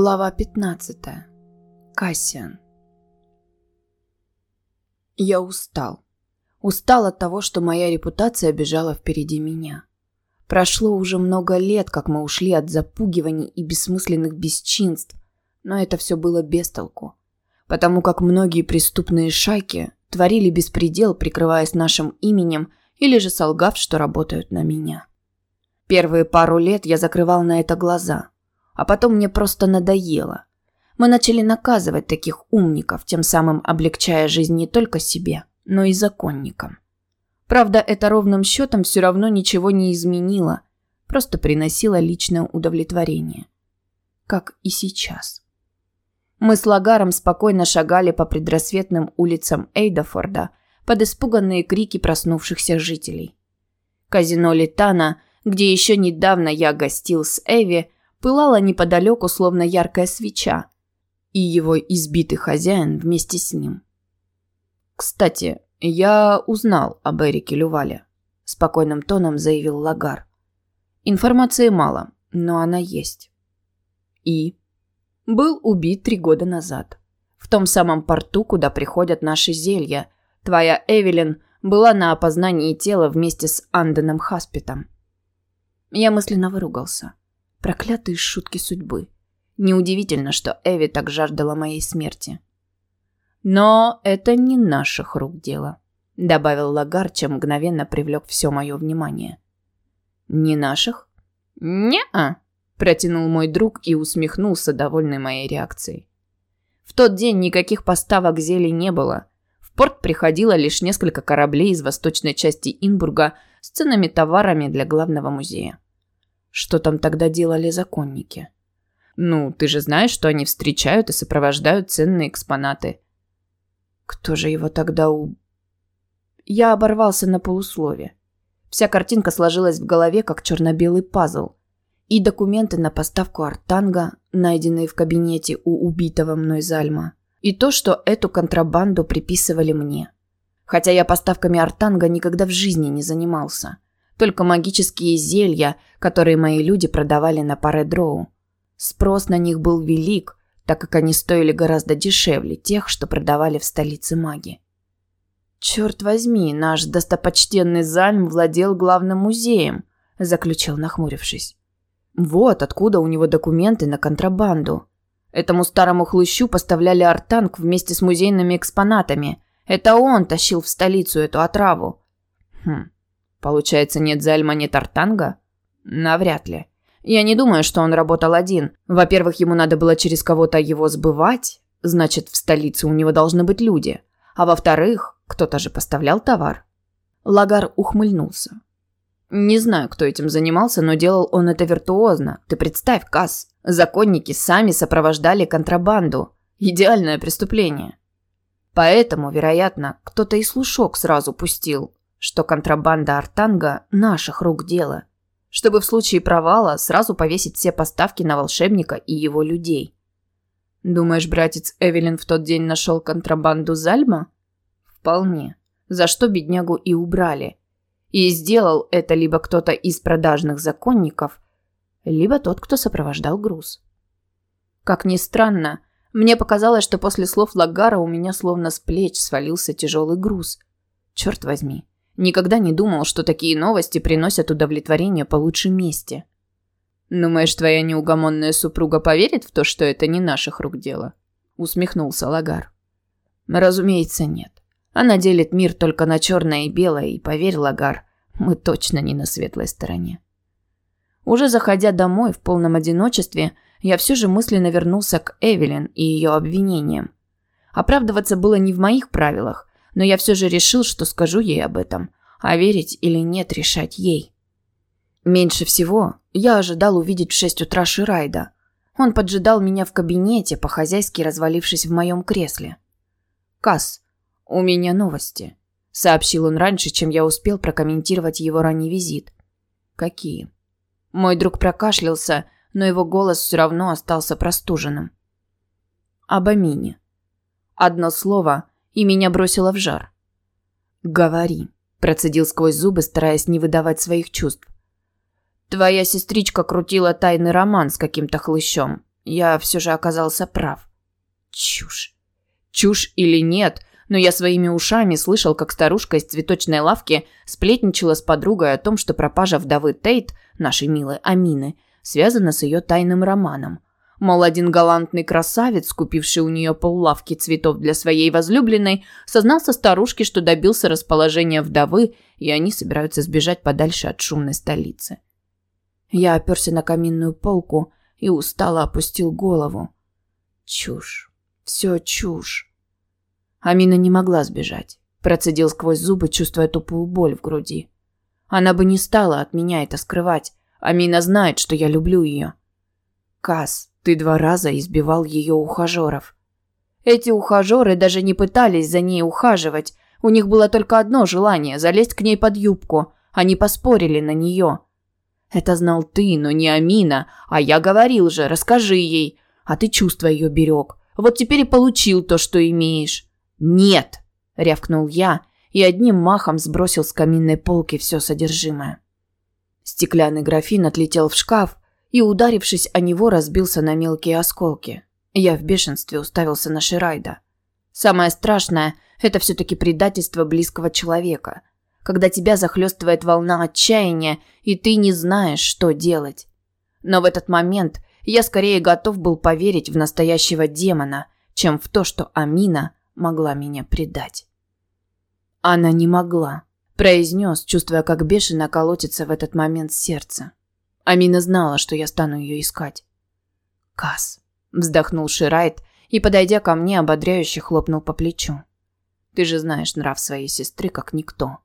Глава 15. Кассиан. Я устал. Устал от того, что моя репутация бежала впереди меня. Прошло уже много лет, как мы ушли от запугиваний и бессмысленных бесчинств, но это все было без толку. Потому как многие преступные шайки творили беспредел, прикрываясь нашим именем или же солгав, что работают на меня. Первые пару лет я закрывал на это глаза – а потом мне просто надоело. Мы начали наказывать таких умников, тем самым облегчая жизнь не только себе, но и законникам. Правда, это ровным счетом все равно ничего не изменило, просто приносило личное удовлетворение. Как и сейчас. Мы с Лагаром спокойно шагали по предрассветным улицам Эйдафорда под испуганные крики проснувшихся жителей. Казино Литана, где еще недавно я гостил с Эви, пылала неподалеку, словно яркая свеча, и его избитый хозяин вместе с ним. «Кстати, я узнал об Эрике Лювале», – спокойным тоном заявил Лагар. «Информации мало, но она есть». «И?» «Был убит три года назад. В том самом порту, куда приходят наши зелья. Твоя Эвелин была на опознании тела вместе с Анденом Хаспитом». Я мысленно выругался. Проклятые шутки судьбы. Неудивительно, что Эви так жаждала моей смерти. Но это не наших рук дело, добавил Лагар, чем мгновенно привлек все мое внимание. Не наших? Не-а, протянул мой друг и усмехнулся, довольный моей реакцией. В тот день никаких поставок зелий не было. В порт приходило лишь несколько кораблей из восточной части Инбурга с ценными товарами для главного музея. Что там тогда делали законники? Ну, ты же знаешь, что они встречают и сопровождают ценные экспонаты. Кто же его тогда у... Я оборвался на полуслове. Вся картинка сложилась в голове, как черно-белый пазл. И документы на поставку артанга, найденные в кабинете у убитого мной Зальма. И то, что эту контрабанду приписывали мне. Хотя я поставками артанга никогда в жизни не занимался только магические зелья, которые мои люди продавали на Паредроу. Спрос на них был велик, так как они стоили гораздо дешевле тех, что продавали в столице маги. «Черт возьми, наш достопочтенный Зальм владел главным музеем», – заключил, нахмурившись. «Вот откуда у него документы на контрабанду. Этому старому хлыщу поставляли артанг вместе с музейными экспонатами. Это он тащил в столицу эту отраву». «Хм, Получается, нет Зальма, нет Артанга? Навряд ли. Я не думаю, что он работал один. Во-первых, ему надо было через кого-то его сбывать, значит, в столице у него должны быть люди. А во-вторых, кто-то же поставлял товар. Лагар ухмыльнулся. Не знаю, кто этим занимался, но делал он это виртуозно. Ты представь, Касс, законники сами сопровождали контрабанду. Идеальное преступление. Поэтому, вероятно, кто-то и слушок сразу пустил, что контрабанда артанга – наших рук дело, чтобы в случае провала сразу повесить все поставки на волшебника и его людей. Думаешь, братец Эвелин в тот день нашел контрабанду Зальма? Вполне. За что беднягу и убрали. И сделал это либо кто-то из продажных законников, либо тот, кто сопровождал груз. Как ни странно, мне показалось, что после слов Лагара у меня словно с плеч свалился тяжелый груз. Черт возьми, Никогда не думал, что такие новости приносят удовлетворение по лучшем месте. «Думаешь, твоя неугомонная супруга поверит в то, что это не наших рук дело?» Усмехнулся Лагар. «Разумеется, нет. Она делит мир только на черное и белое, и поверь, Лагар, мы точно не на светлой стороне». Уже заходя домой в полном одиночестве, я все же мысленно вернулся к Эвелин и ее обвинениям. Оправдываться было не в моих правилах, но я все же решил, что скажу ей об этом, а верить или нет решать ей. Меньше всего я ожидал увидеть в шесть утра Ширайда. Он поджидал меня в кабинете, по-хозяйски развалившись в моем кресле. «Касс, у меня новости», — сообщил он раньше, чем я успел прокомментировать его ранний визит. «Какие?» Мой друг прокашлялся, но его голос все равно остался простуженным. «Об Амине». Одно слово, и меня бросило в жар. «Говори», – процедил сквозь зубы, стараясь не выдавать своих чувств. «Твоя сестричка крутила тайный роман с каким-то хлыщом. я все же оказался прав. Чушь. Чушь или нет, но я своими ушами слышал, как старушка из цветочной лавки сплетничала с подругой о том, что пропажа вдовы Тейт, нашей милой Амины, связана с ее тайным романом. Мол, один галантный красавец, купивший у нее поллавки цветов для своей возлюбленной, сознался старушке, что добился расположения вдовы, и они собираются сбежать подальше от шумной столицы. Я оперся на каминную полку и устало опустил голову. Чушь. Все чушь. Амина не могла сбежать. Процедил сквозь зубы, чувствуя тупую боль в груди. Она бы не стала от меня это скрывать. Амина знает, что я люблю ее. Кас, ты два раза избивал ее ухажеров. Эти ухажеры даже не пытались за ней ухаживать. У них было только одно желание – залезть к ней под юбку. Они поспорили на нее. Это знал ты, но не Амина. А я говорил же, расскажи ей. А ты чувства ее берег. Вот теперь и получил то, что имеешь. Нет, рявкнул я и одним махом сбросил с каминной полки все содержимое. Стеклянный графин отлетел в шкаф, и, ударившись о него, разбился на мелкие осколки. Я в бешенстве уставился на Ширайда. Самое страшное – это все-таки предательство близкого человека. Когда тебя захлестывает волна отчаяния, и ты не знаешь, что делать. Но в этот момент я скорее готов был поверить в настоящего демона, чем в то, что Амина могла меня предать. Она не могла, произнес, чувствуя, как бешено колотится в этот момент сердце. Амина знала, что я стану ее искать. Кас, вздохнул Ширайт и, подойдя ко мне, ободряюще хлопнул по плечу. Ты же знаешь нрав своей сестры как никто.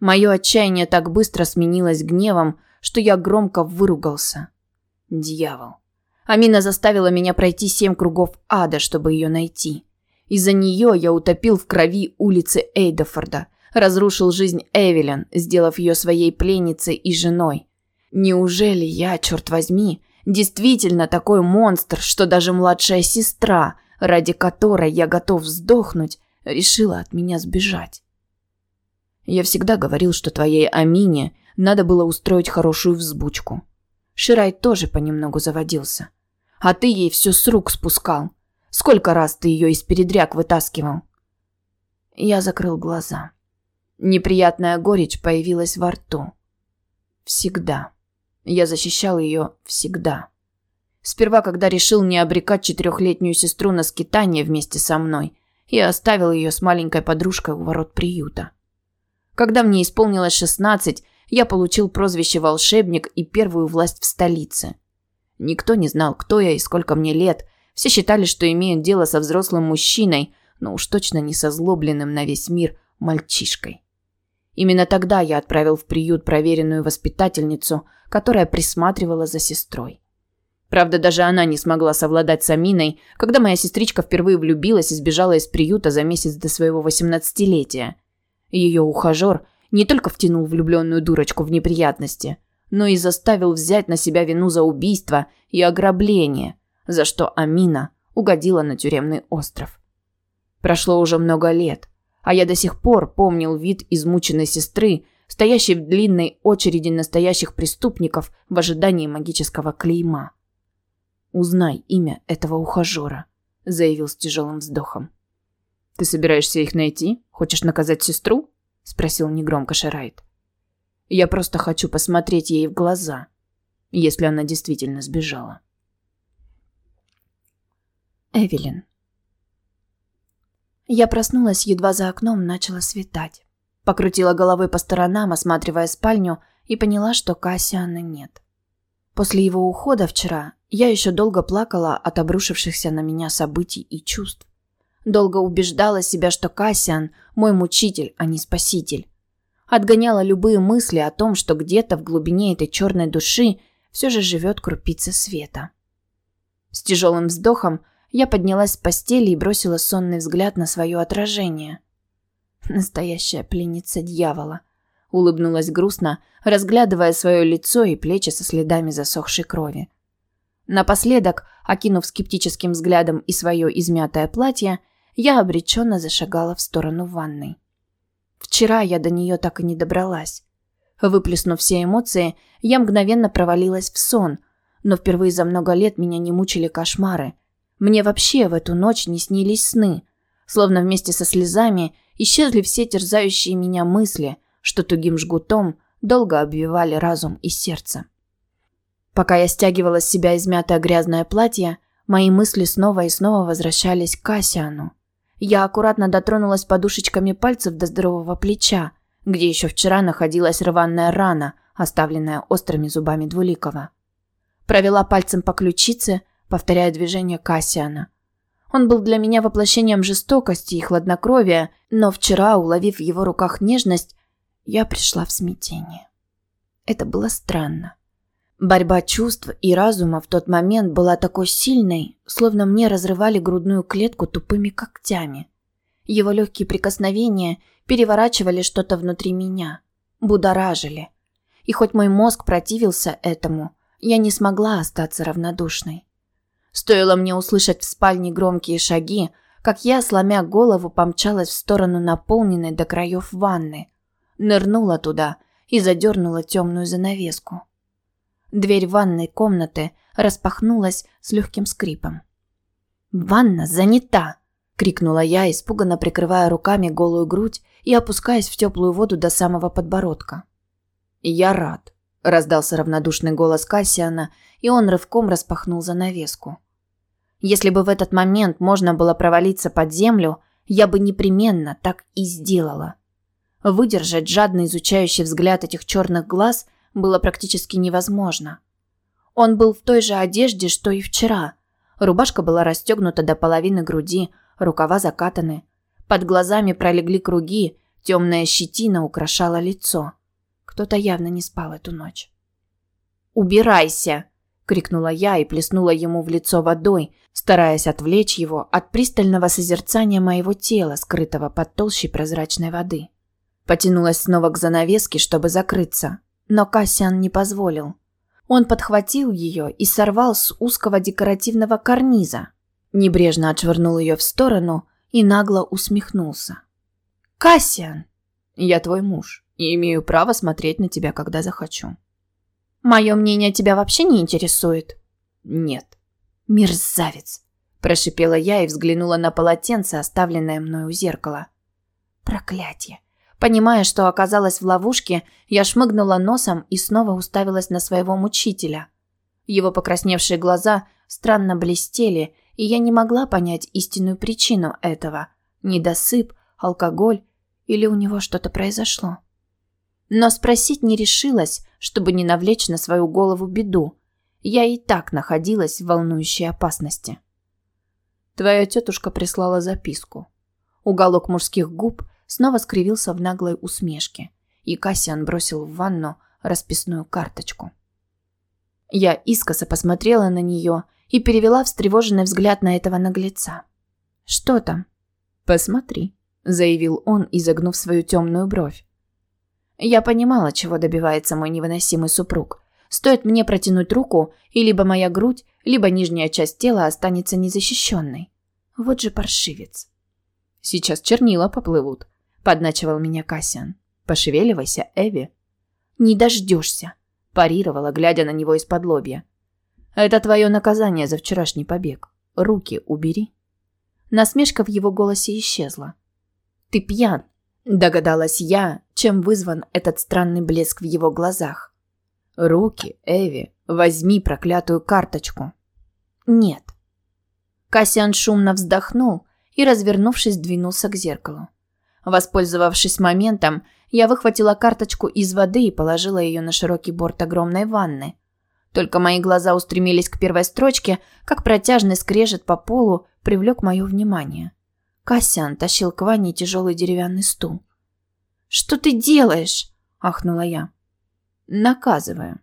Мое отчаяние так быстро сменилось гневом, что я громко выругался. Дьявол. Амина заставила меня пройти семь кругов ада, чтобы ее найти. Из-за нее я утопил в крови улицы Эйдафорда, разрушил жизнь Эвелин, сделав ее своей пленницей и женой, Неужели я, черт возьми, действительно такой монстр, что даже младшая сестра, ради которой я готов сдохнуть, решила от меня сбежать? Я всегда говорил, что твоей Амине надо было устроить хорошую взбучку. Ширай тоже понемногу заводился. А ты ей все с рук спускал. Сколько раз ты ее из передряг вытаскивал? Я закрыл глаза. Неприятная горечь появилась во рту. Всегда. Я защищал ее всегда. Сперва, когда решил не обрекать четырехлетнюю сестру на скитание вместе со мной, я оставил ее с маленькой подружкой у ворот приюта. Когда мне исполнилось шестнадцать, я получил прозвище «волшебник» и первую власть в столице. Никто не знал, кто я и сколько мне лет. Все считали, что имеют дело со взрослым мужчиной, но уж точно не со злобленным на весь мир мальчишкой. Именно тогда я отправил в приют проверенную воспитательницу, которая присматривала за сестрой. Правда, даже она не смогла совладать с Аминой, когда моя сестричка впервые влюбилась и сбежала из приюта за месяц до своего восемнадцатилетия. Ее ухажер не только втянул влюбленную дурочку в неприятности, но и заставил взять на себя вину за убийство и ограбление, за что Амина угодила на тюремный остров. Прошло уже много лет, а я до сих пор помнил вид измученной сестры, стоящей в длинной очереди настоящих преступников в ожидании магического клейма. «Узнай имя этого ухажера», – заявил с тяжелым вздохом. «Ты собираешься их найти? Хочешь наказать сестру?» – спросил негромко Шарайт. «Я просто хочу посмотреть ей в глаза, если она действительно сбежала». Эвелин. Я проснулась, едва за окном начало светать. Покрутила головой по сторонам, осматривая спальню, и поняла, что Кассиана нет. После его ухода вчера я еще долго плакала от обрушившихся на меня событий и чувств. Долго убеждала себя, что Кассиан – мой мучитель, а не спаситель. Отгоняла любые мысли о том, что где-то в глубине этой черной души все же живет крупица света. С тяжелым вздохом я поднялась с постели и бросила сонный взгляд на свое отражение. Настоящая пленница дьявола. Улыбнулась грустно, разглядывая свое лицо и плечи со следами засохшей крови. Напоследок, окинув скептическим взглядом и свое измятое платье, я обреченно зашагала в сторону ванной. Вчера я до нее так и не добралась. Выплеснув все эмоции, я мгновенно провалилась в сон – но впервые за много лет меня не мучили кошмары. Мне вообще в эту ночь не снились сны. Словно вместе со слезами исчезли все терзающие меня мысли, что тугим жгутом долго обвивали разум и сердце. Пока я стягивала с себя измятое грязное платье, мои мысли снова и снова возвращались к Кассиану. Я аккуратно дотронулась подушечками пальцев до здорового плеча, где еще вчера находилась рваная рана, оставленная острыми зубами Двуликова. Провела пальцем по ключице, повторяя движение Кассиана. Он был для меня воплощением жестокости и хладнокровия, но вчера, уловив в его руках нежность, я пришла в смятение. Это было странно. Борьба чувств и разума в тот момент была такой сильной, словно мне разрывали грудную клетку тупыми когтями. Его легкие прикосновения переворачивали что-то внутри меня, будоражили. И хоть мой мозг противился этому, я не смогла остаться равнодушной. Стоило мне услышать в спальне громкие шаги, как я, сломя голову, помчалась в сторону наполненной до краев ванны. Нырнула туда и задернула темную занавеску. Дверь ванной комнаты распахнулась с легким скрипом. «Ванна занята!» – крикнула я, испуганно прикрывая руками голую грудь и опускаясь в теплую воду до самого подбородка. «Я рад», – раздался равнодушный голос Кассиана, и он рывком распахнул занавеску. Если бы в этот момент можно было провалиться под землю, я бы непременно так и сделала. Выдержать жадный изучающий взгляд этих черных глаз – было практически невозможно. Он был в той же одежде, что и вчера. Рубашка была расстегнута до половины груди, рукава закатаны. Под глазами пролегли круги, темная щетина украшала лицо. Кто-то явно не спал эту ночь. «Убирайся!» – крикнула я и плеснула ему в лицо водой, стараясь отвлечь его от пристального созерцания моего тела, скрытого под толщей прозрачной воды. Потянулась снова к занавеске, чтобы закрыться, но Кассиан не позволил. Он подхватил ее и сорвал с узкого декоративного карниза. Небрежно отшвырнул ее в сторону и нагло усмехнулся. «Кассиан!» «Я твой муж и имею право смотреть на тебя, когда захочу». «Мое мнение тебя вообще не интересует?» «Нет». «Мерзавец!» – прошипела я и взглянула на полотенце, оставленное мной у зеркала. «Проклятие! Понимая, что оказалась в ловушке, я шмыгнула носом и снова уставилась на своего мучителя. Его покрасневшие глаза странно блестели, и я не могла понять истинную причину этого. Недосып, алкоголь или у него что-то произошло. Но спросить не решилась, чтобы не навлечь на свою голову беду. Я и так находилась в волнующей опасности. Твоя тетушка прислала записку. Уголок мужских губ снова скривился в наглой усмешке, и Кассиан бросил в ванну расписную карточку. Я искоса посмотрела на нее и перевела встревоженный взгляд на этого наглеца. «Что там?» «Посмотри», – заявил он, изогнув свою темную бровь. Я понимала, чего добивается мой невыносимый супруг. Стоит мне протянуть руку, и либо моя грудь, либо нижняя часть тела останется незащищенной. Вот же паршивец. Сейчас чернила поплывут, подначивал меня Кассиан. Пошевеливайся, Эви. Не дождешься, парировала, глядя на него из-под лобья. Это твое наказание за вчерашний побег. Руки убери. Насмешка в его голосе исчезла. Ты пьян, догадалась я, чем вызван этот странный блеск в его глазах. Руки, Эви, возьми проклятую карточку. Нет. Кассиан шумно вздохнул и, развернувшись, двинулся к зеркалу. Воспользовавшись моментом, я выхватила карточку из воды и положила ее на широкий борт огромной ванны. Только мои глаза устремились к первой строчке, как протяжный скрежет по полу привлек мое внимание. Кассиан тащил к ванне тяжелый деревянный стул. «Что ты делаешь?» – ахнула я. «Наказываю».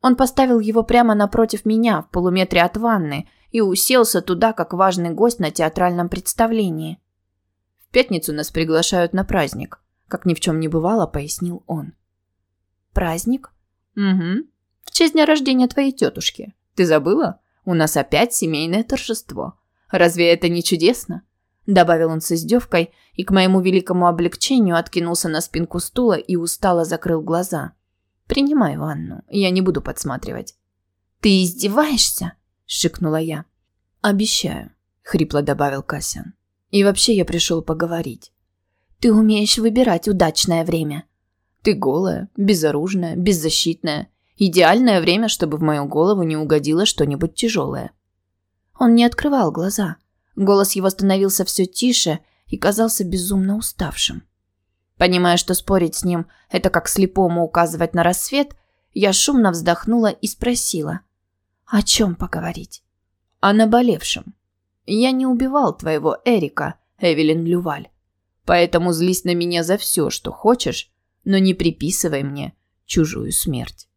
Он поставил его прямо напротив меня, в полуметре от ванны, и уселся туда, как важный гость на театральном представлении. В пятницу нас приглашают на праздник, как ни в чем не бывало, пояснил он. Праздник? Угу. В честь дня рождения твоей тетушки. Ты забыла? У нас опять семейное торжество. Разве это не чудесно? Добавил он с издевкой и к моему великому облегчению откинулся на спинку стула и устало закрыл глаза. Принимай ванну, я не буду подсматривать. «Ты издеваешься?» – шикнула я. «Обещаю», – хрипло добавил Касян. «И вообще я пришел поговорить». «Ты умеешь выбирать удачное время». «Ты голая, безоружная, беззащитная. Идеальное время, чтобы в мою голову не угодило что-нибудь тяжелое». Он не открывал глаза. Голос его становился все тише и казался безумно уставшим. Понимая, что спорить с ним – это как слепому указывать на рассвет, я шумно вздохнула и спросила. «О чем поговорить?» «О наболевшем. Я не убивал твоего Эрика, Эвелин Люваль. Поэтому злись на меня за все, что хочешь, но не приписывай мне чужую смерть».